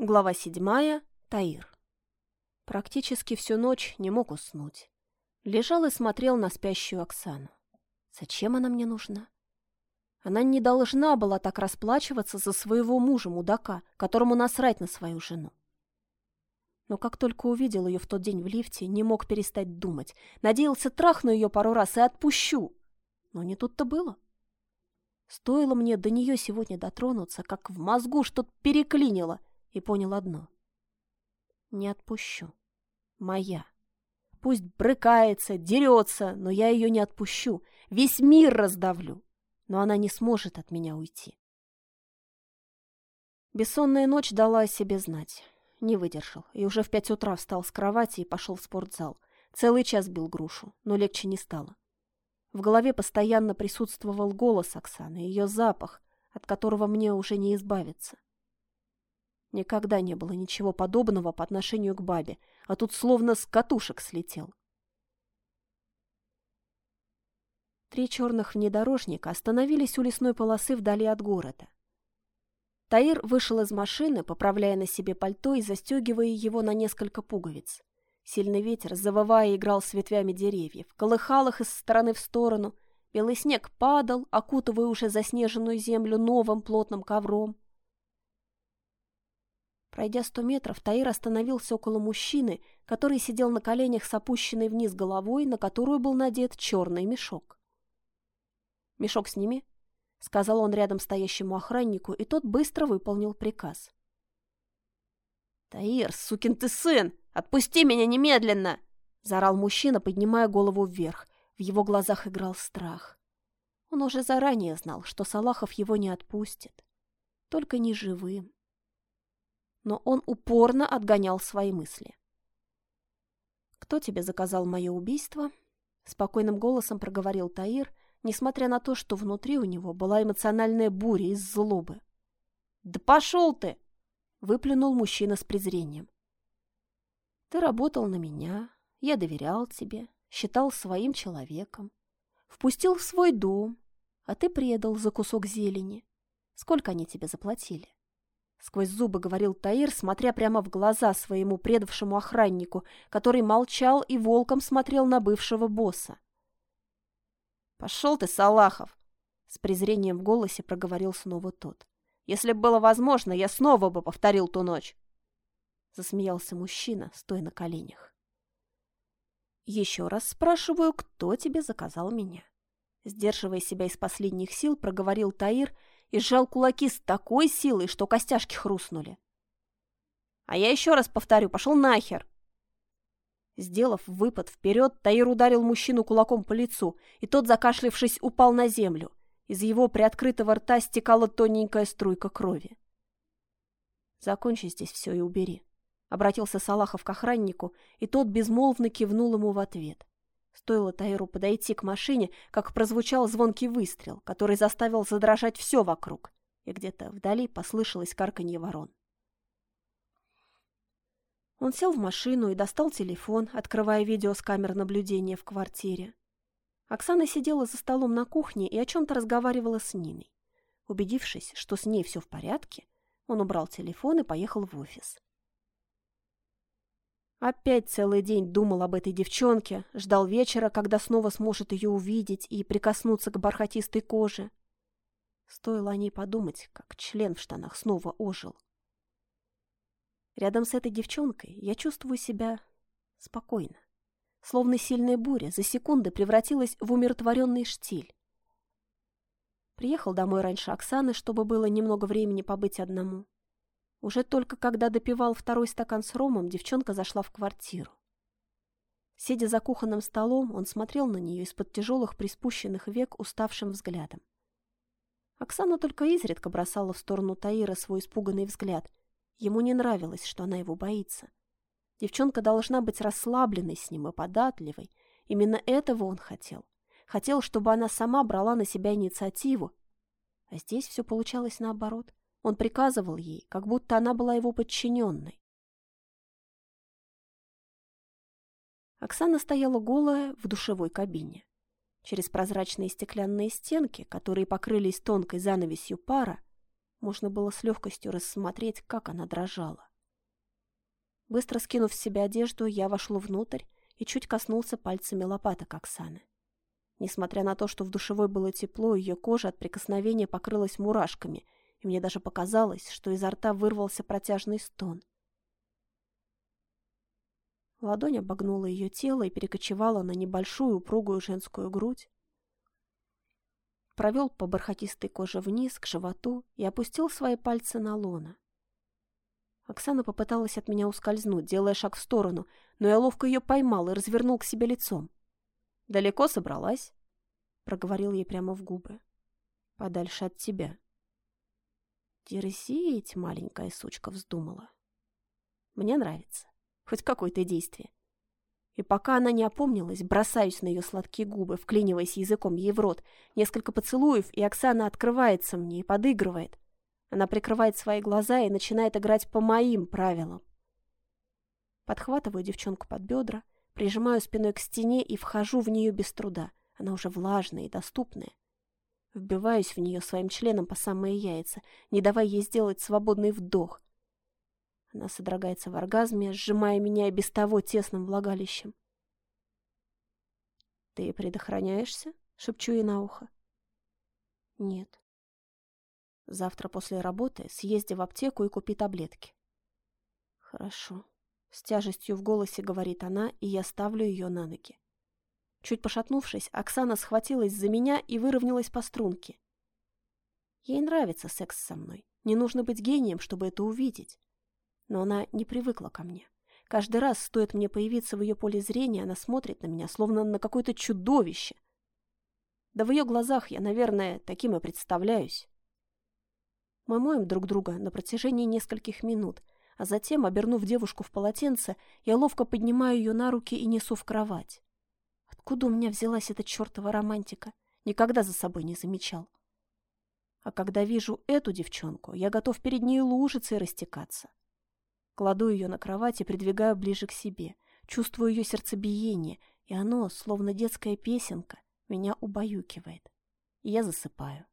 Глава седьмая. Таир. Практически всю ночь не мог уснуть. Лежал и смотрел на спящую Оксану. Зачем она мне нужна? Она не должна была так расплачиваться за своего мужа-мудака, которому насрать на свою жену. Но как только увидел ее в тот день в лифте, не мог перестать думать. Надеялся, трахну ее пару раз и отпущу. Но не тут-то было. Стоило мне до нее сегодня дотронуться, как в мозгу что-то переклинило — и понял одно. Не отпущу. Моя. Пусть брыкается, дерется, но я ее не отпущу. Весь мир раздавлю. Но она не сможет от меня уйти. Бессонная ночь дала о себе знать. Не выдержал. И уже в пять утра встал с кровати и пошел в спортзал. Целый час бил грушу, но легче не стало. В голове постоянно присутствовал голос Оксаны, ее запах, от которого мне уже не избавиться. Никогда не было ничего подобного по отношению к бабе, а тут словно с катушек слетел. Три черных внедорожника остановились у лесной полосы вдали от города. Таир вышел из машины, поправляя на себе пальто и застегивая его на несколько пуговиц. Сильный ветер, завывая, играл с ветвями деревьев, колыхал их из стороны в сторону. Белый снег падал, окутывая уже заснеженную землю новым плотным ковром. Пройдя сто метров, Таир остановился около мужчины, который сидел на коленях с опущенной вниз головой, на которую был надет черный мешок. «Мешок сними», — сказал он рядом стоящему охраннику, и тот быстро выполнил приказ. «Таир, сукин ты сын! Отпусти меня немедленно!» — заорал мужчина, поднимая голову вверх. В его глазах играл страх. Он уже заранее знал, что Салахов его не отпустит. Только не живым но он упорно отгонял свои мысли. «Кто тебе заказал мое убийство?» Спокойным голосом проговорил Таир, несмотря на то, что внутри у него была эмоциональная буря из злобы. «Да пошел ты!» — выплюнул мужчина с презрением. «Ты работал на меня, я доверял тебе, считал своим человеком, впустил в свой дом, а ты предал за кусок зелени. Сколько они тебе заплатили?» Сквозь зубы говорил Таир, смотря прямо в глаза своему предавшему охраннику, который молчал и волком смотрел на бывшего босса. «Пошел ты, Салахов!» С презрением в голосе проговорил снова тот. «Если бы было возможно, я снова бы повторил ту ночь!» Засмеялся мужчина, стоя на коленях. «Еще раз спрашиваю, кто тебе заказал меня?» Сдерживая себя из последних сил, проговорил Таир и сжал кулаки с такой силой, что костяшки хрустнули. «А я еще раз повторю, пошел нахер!» Сделав выпад вперед, Таир ударил мужчину кулаком по лицу, и тот, закашлившись, упал на землю. Из его приоткрытого рта стекала тоненькая струйка крови. «Закончи здесь все и убери», — обратился Салахов к охраннику, и тот безмолвно кивнул ему в ответ. Стоило Таиру подойти к машине, как прозвучал звонкий выстрел, который заставил задрожать все вокруг, и где-то вдали послышалось карканье ворон. Он сел в машину и достал телефон, открывая видео с камер наблюдения в квартире. Оксана сидела за столом на кухне и о чем-то разговаривала с Ниной. Убедившись, что с ней все в порядке, он убрал телефон и поехал в офис. Опять целый день думал об этой девчонке, ждал вечера, когда снова сможет ее увидеть и прикоснуться к бархатистой коже. Стоило о ней подумать, как член в штанах снова ожил. Рядом с этой девчонкой я чувствую себя спокойно. Словно сильная буря за секунды превратилась в умиротворенный штиль. Приехал домой раньше Оксаны, чтобы было немного времени побыть одному. Уже только когда допивал второй стакан с ромом, девчонка зашла в квартиру. Сидя за кухонным столом, он смотрел на нее из-под тяжелых приспущенных век уставшим взглядом. Оксана только изредка бросала в сторону Таира свой испуганный взгляд. Ему не нравилось, что она его боится. Девчонка должна быть расслабленной с ним и податливой. Именно этого он хотел. Хотел, чтобы она сама брала на себя инициативу. А здесь все получалось наоборот. Он приказывал ей, как будто она была его подчиненной. Оксана стояла голая в душевой кабине. Через прозрачные стеклянные стенки, которые покрылись тонкой занавесью пара, можно было с легкостью рассмотреть, как она дрожала. Быстро скинув с себя одежду, я вошел внутрь и чуть коснулся пальцами лопаток Оксаны. Несмотря на то, что в душевой было тепло, ее кожа от прикосновения покрылась мурашками, и мне даже показалось, что изо рта вырвался протяжный стон. Ладонь обогнула ее тело и перекочевала на небольшую упругую женскую грудь. Провел по бархатистой коже вниз, к животу, и опустил свои пальцы на лона. Оксана попыталась от меня ускользнуть, делая шаг в сторону, но я ловко ее поймал и развернул к себе лицом. «Далеко собралась?» — проговорил ей прямо в губы. «Подальше от тебя». «Дерзить, маленькая сучка вздумала. Мне нравится. Хоть какое-то действие. И пока она не опомнилась, бросаюсь на ее сладкие губы, вклиниваясь языком ей в рот. Несколько поцелуев, и Оксана открывается мне и подыгрывает. Она прикрывает свои глаза и начинает играть по моим правилам. Подхватываю девчонку под бедра, прижимаю спиной к стене и вхожу в нее без труда. Она уже влажная и доступная. Вбиваюсь в нее своим членом по самые яйца, не давая ей сделать свободный вдох. Она содрогается в оргазме, сжимая меня и без того тесным влагалищем. «Ты предохраняешься?» — шепчу ей на ухо. «Нет». Завтра после работы съезди в аптеку и купи таблетки. Хорошо. С тяжестью в голосе говорит она, и я ставлю ее на ноги. Чуть пошатнувшись, Оксана схватилась за меня и выровнялась по струнке. Ей нравится секс со мной. Не нужно быть гением, чтобы это увидеть. Но она не привыкла ко мне. Каждый раз, стоит мне появиться в ее поле зрения, она смотрит на меня, словно на какое-то чудовище. Да в ее глазах я, наверное, таким и представляюсь. Мы моем друг друга на протяжении нескольких минут, а затем, обернув девушку в полотенце, я ловко поднимаю ее на руки и несу в кровать. Откуда у меня взялась эта чертова романтика? Никогда за собой не замечал. А когда вижу эту девчонку, я готов перед ней лужиться и растекаться. Кладу ее на кровать и придвигаю ближе к себе. Чувствую ее сердцебиение, и оно, словно детская песенка, меня убаюкивает. И я засыпаю.